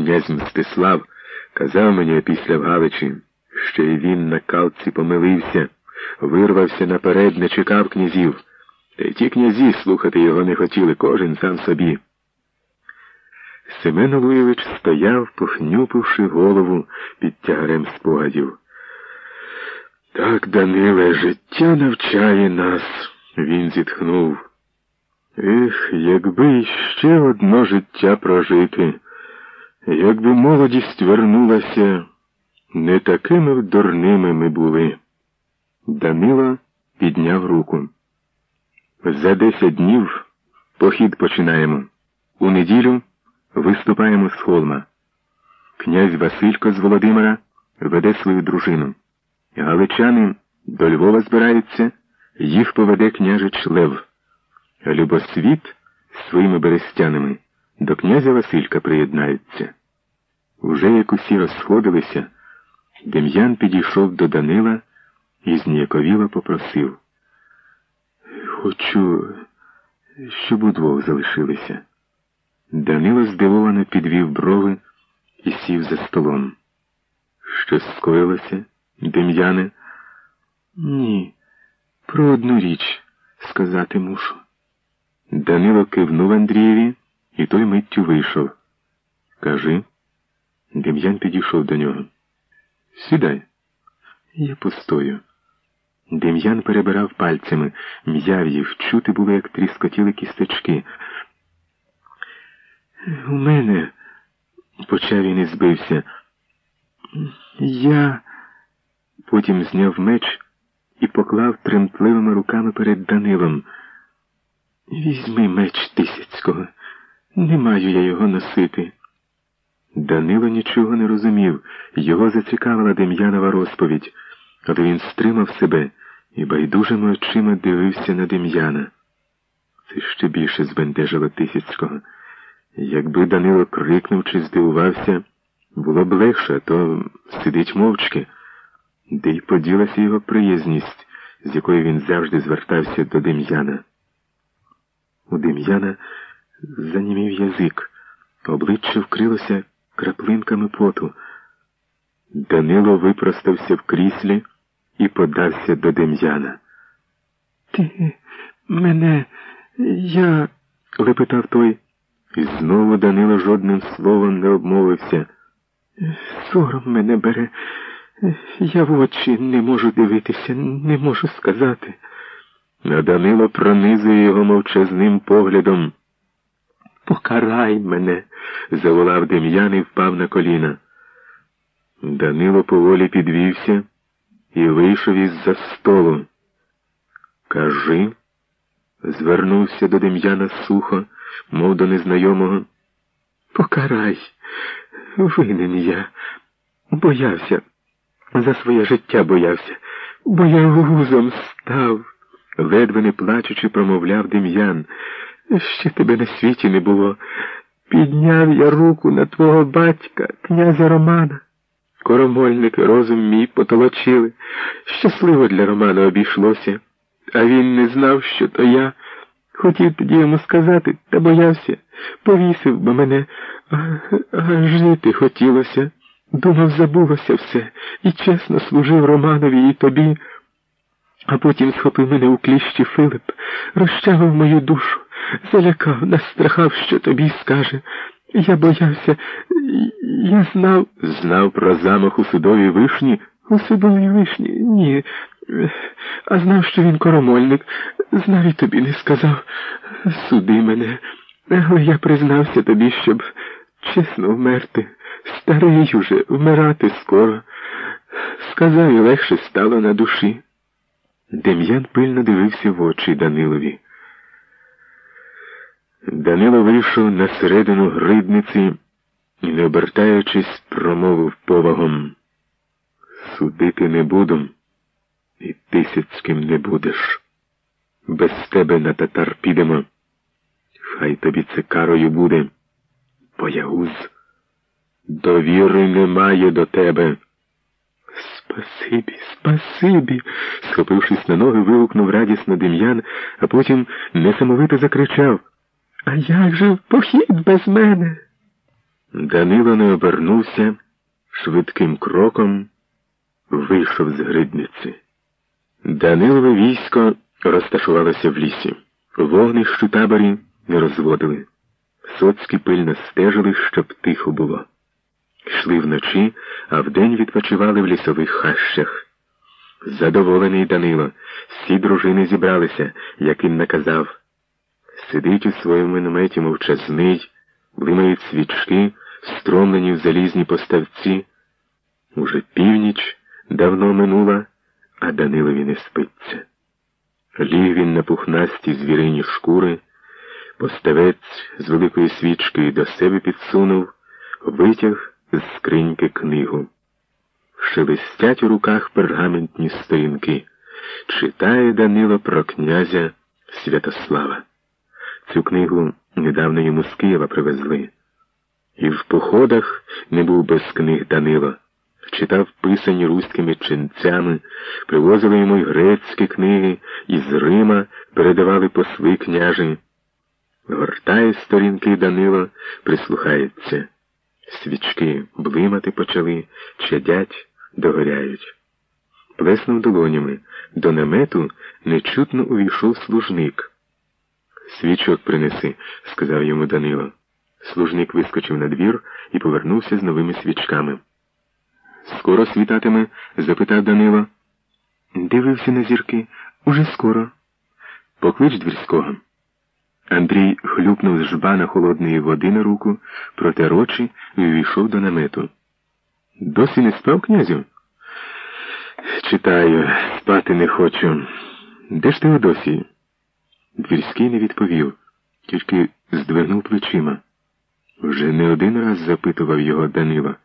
князь Мстислав казав мені після в Галичі, що й він на калці помилився, вирвався наперед, не чекав князів. Та й ті князі слухати його не хотіли, кожен сам собі. Семен Олуєвич стояв, похнюпивши голову під тягарем спогадів. Так, Даниле, життя навчає нас, він зітхнув. Ех, якби ще одно життя прожити, якби молодість вернулася, не такими дурними ми були. Данила підняв руку. За десять днів похід починаємо. У неділю виступаємо з холма. Князь Василько з Володимира веде свою дружину. Галичани до Львова збираються, їх поведе княжич Лев. Любосвіт своїми берестянами до князя Василька приєднаються. Уже як усі розсходилися, Дем'ян підійшов до Данила і зніяковіло попросив. Хочу, щоб удвох залишилися. Данило здивовано підвів брови і сів за столом. Щось скоїлося, Дем'яне? Ні, про одну річ сказати мушу. Данило кивнув Андрієві, і той миттю вийшов. Кажи. Дем'ян підійшов до нього. Сідай. Я постою. Дем'ян перебирав пальцями, м'яв їх, чути було, як тріскотіли кісточки. У мене, почав він і збився. Я потім зняв меч і поклав тремтливими руками перед Данилом. Візьми меч Тисяцького. Не маю я його носити. Данило нічого не розумів, його зацікавила Дем'янова розповідь, але він стримав себе і байдужими очима дивився на Дем'яна. Це ще більше збентежило Тисяцького. Якби Данило крикнув чи здивувався, було б легше, то сидить мовчки, де й поділася його приязність, з якою він завжди звертався до Дем'яна. У Дем'яна занімів язик, обличчя вкрилося краплинками поту. Данило випростався в кріслі і подався до Дем'яна. Ти мене, я. лепетав той. І знову Данило жодним словом не обмовився. Сором мене бере. Я в очі не можу дивитися, не можу сказати. А Данило пронизує його мовчазним поглядом. Покарай мене, заволав Дем'ян і впав на коліна. Данило поволі підвівся і вийшов із за столу. Кажи, звернувся до Дем'яна сухо, мов до незнайомого. Покарай, винен я. Боявся, за своє життя боявся, бо я гузом став, ледве не плачучи, промовляв Дем'ян. Ще тебе на світі не було. Підняв я руку на твого батька, князя Романа. Коромольники розум мій потолочили. Щасливо для Романа обійшлося, а він не знав, що то я. Хотів тоді йому сказати, та боявся, повісив би мене, а, жити хотілося. Думав, забулося все і чесно служив Романові і тобі. А потім схопив мене у кліщі Филип, розчавив мою душу, залякав, настрахав, що тобі скаже. Я боявся, я знав. Знав про замах у судовій вишні? У судовій вишні? Ні. А знав, що він коромольник. Знав і тобі не сказав. Суди мене. Але я признався тобі, щоб чесно вмерти. Старий уже, вмирати скоро. Сказав і легше стало на душі. Дем'ян пильно дивився в очі Данилові. Данило вийшов на середину гридниці і, не обертаючись, промовив повагом. Судити не буду, і тисяцьким не будеш. Без тебе на татар підемо. Хай тобі це карою буде. Боягуз, довіри немає до тебе. Спасибі, спасибі, схопившись на ноги, вигукнув радісно Дем'ян, а потім несамовито закричав. А як же в похід без мене? Данило не обернувся, швидким кроком вийшов з гридниці. Данилове військо розташувалося в лісі. Вогнищ у таборі не розводили. Соцькі пильно стежили, щоб тихо було. Йшли вночі, а вдень відпочивали в лісових хащах. Задоволений Данило, всі дружини зібралися, як він наказав. Сидить у своєму наметі мовчазний, блимають свічки, стромлені в залізні поставці. Уже північ давно минула, а Данилові не спиться. Ліг він на пухнасті звірині шкури, поставець з великої свічки до себе підсунув, витяг з скриньки книгу. Шелестять у руках пергаментні сторінки. Читає Данило про князя Святослава. Цю книгу недавно йому з Києва привезли. І в походах не був без книг Данило. Читав писані руськими ченцями, привозили йому й грецькі книги, із Рима передавали посли княжі. Гортає сторінки Данило, прислухається. Свічки блимати почали, чадять, догоряють. Плеснув долонями. До намету нечутно увійшов служник. Свічок принеси, сказав йому Данило. Служник вискочив на двір і повернувся з новими свічками. Скоро світатиме? запитав Данило. Дивився на зірки. Уже скоро. Поклич двірського. Андрій хлюпнув з жбана холодної води на руку, протер очі і увійшов до намету. Досі не спав, князю? Читаю, спати не хочу. Де ж ти Одосі? Двірський не відповів, тільки здвигнув плечима. Вже не один раз запитував його Данила.